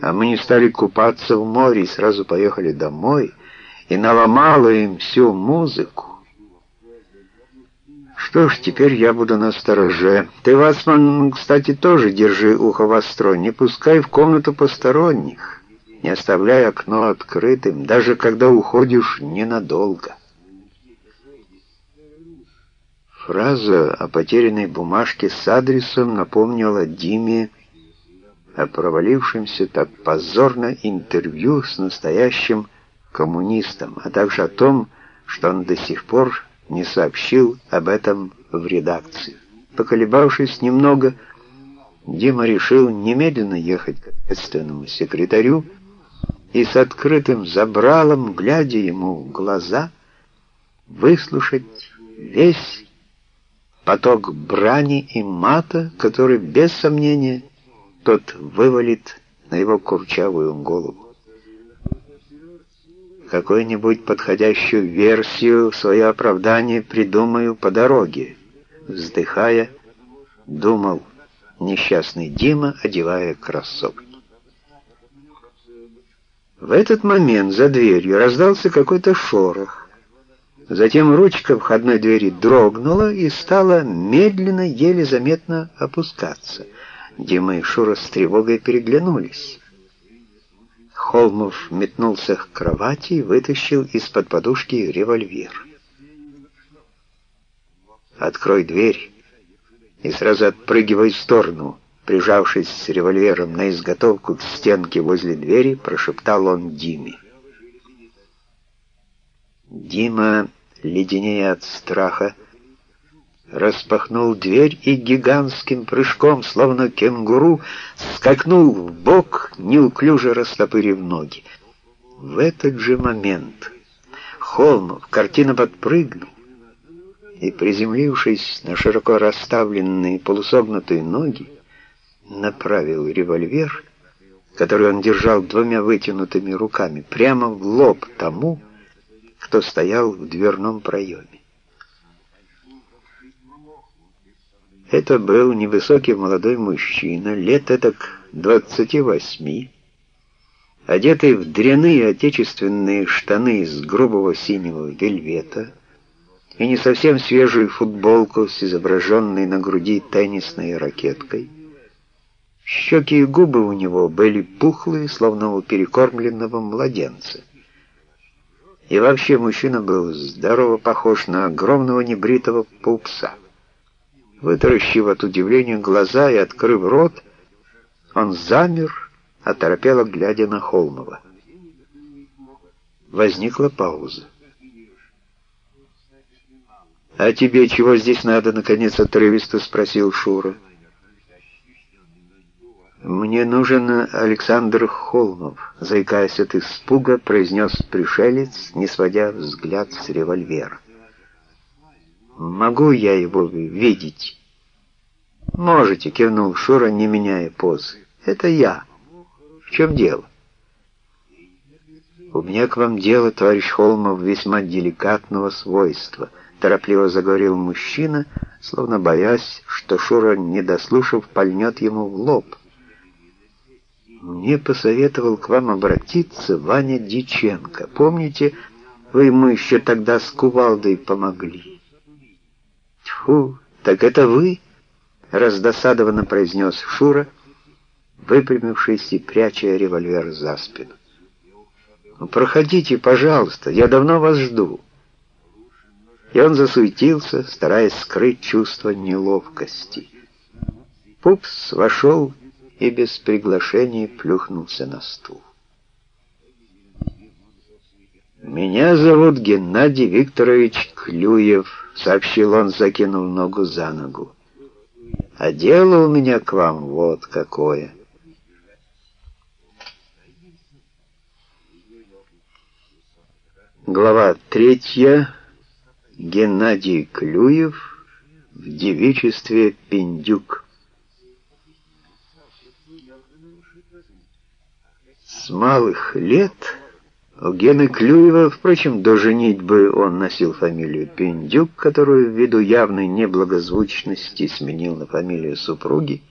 а мы не стали купаться в море и сразу поехали домой, и наломала им всю музыку. Что ж, теперь я буду на стороже. Ты, Вацман, кстати, тоже держи ухо востро, не пускай в комнату посторонних, не оставляй окно открытым, даже когда уходишь ненадолго. Фраза о потерянной бумажке с адресом напомнила Диме о провалившемся так позорно интервью с настоящим коммунистом, а также о том, что он до сих пор не сообщил об этом в редакцию. Поколебавшись немного, Дима решил немедленно ехать к ответственному секретарю и с открытым забралом, глядя ему в глаза, выслушать весь поток брани и мата, который, без сомнения, тот вывалит на его курчавую голову. Какую-нибудь подходящую версию свое оправдание придумаю по дороге, вздыхая, думал несчастный Дима, одевая кроссовки. В этот момент за дверью раздался какой-то шорох. Затем ручка входной двери дрогнула и стала медленно, еле заметно опускаться. Дима и Шура с тревогой переглянулись. Холмов метнулся к кровати и вытащил из-под подушки револьвер. «Открой дверь и сразу отпрыгивай в сторону», прижавшись с револьвером на изготовку к стенке возле двери, прошептал он Диме. Дима леденее от страха, распахнул дверь и гигантским прыжком, словно кенгуру, скакнул в бок, неуклюже растопырив ноги. В этот же момент Холмов картина подпрыгнул и, приземлившись на широко расставленные полусогнутые ноги, направил револьвер, который он держал двумя вытянутыми руками, прямо в лоб тому, кто стоял в дверном проеме. Это был невысокий молодой мужчина, лет этак двадцати восьми, одетый в дряные отечественные штаны из грубого синего вельвета и не совсем свежую футболку с изображенной на груди теннисной ракеткой. Щеки и губы у него были пухлые, словно у перекормленного младенца. И вообще мужчина был здорово похож на огромного небритого пупса. Вытаращив от удивления глаза и открыв рот, он замер, оторопело глядя на Холмова. Возникла пауза. «А тебе чего здесь надо?» — наконец отрывисто спросил Шура. «Мне нужен Александр Холмов», — заикаясь от испуга, произнес пришелец, не сводя взгляд с револьвера. «Могу я его видеть?» «Можете», — кивнул Шура, не меняя позы. «Это я. В чем дело?» «У меня к вам дело, товарищ Холмов, весьма деликатного свойства», — торопливо заговорил мужчина, словно боясь, что Шура, не дослушав, пальнет ему в лоб. Мне посоветовал к вам обратиться Ваня Диченко. Помните, вы ему еще тогда с кувалдой помогли? Тьфу, так это вы? Раздосадованно произнес Шура, выпрямившись и пряча револьвер за спину. Ну, проходите, пожалуйста, я давно вас жду. И он засуетился, стараясь скрыть чувство неловкости. Пупс вошел и без приглашения плюхнулся на стул. «Меня зовут Геннадий Викторович Клюев», — сообщил он, закинув ногу за ногу. «А дело у меня к вам вот какое». Глава третья. Геннадий Клюев в девичестве Пиндюк. С малых лет у Гены Клюева, впрочем, до женитьбы он носил фамилию Пиндюк, которую ввиду явной неблагозвучности сменил на фамилию супруги,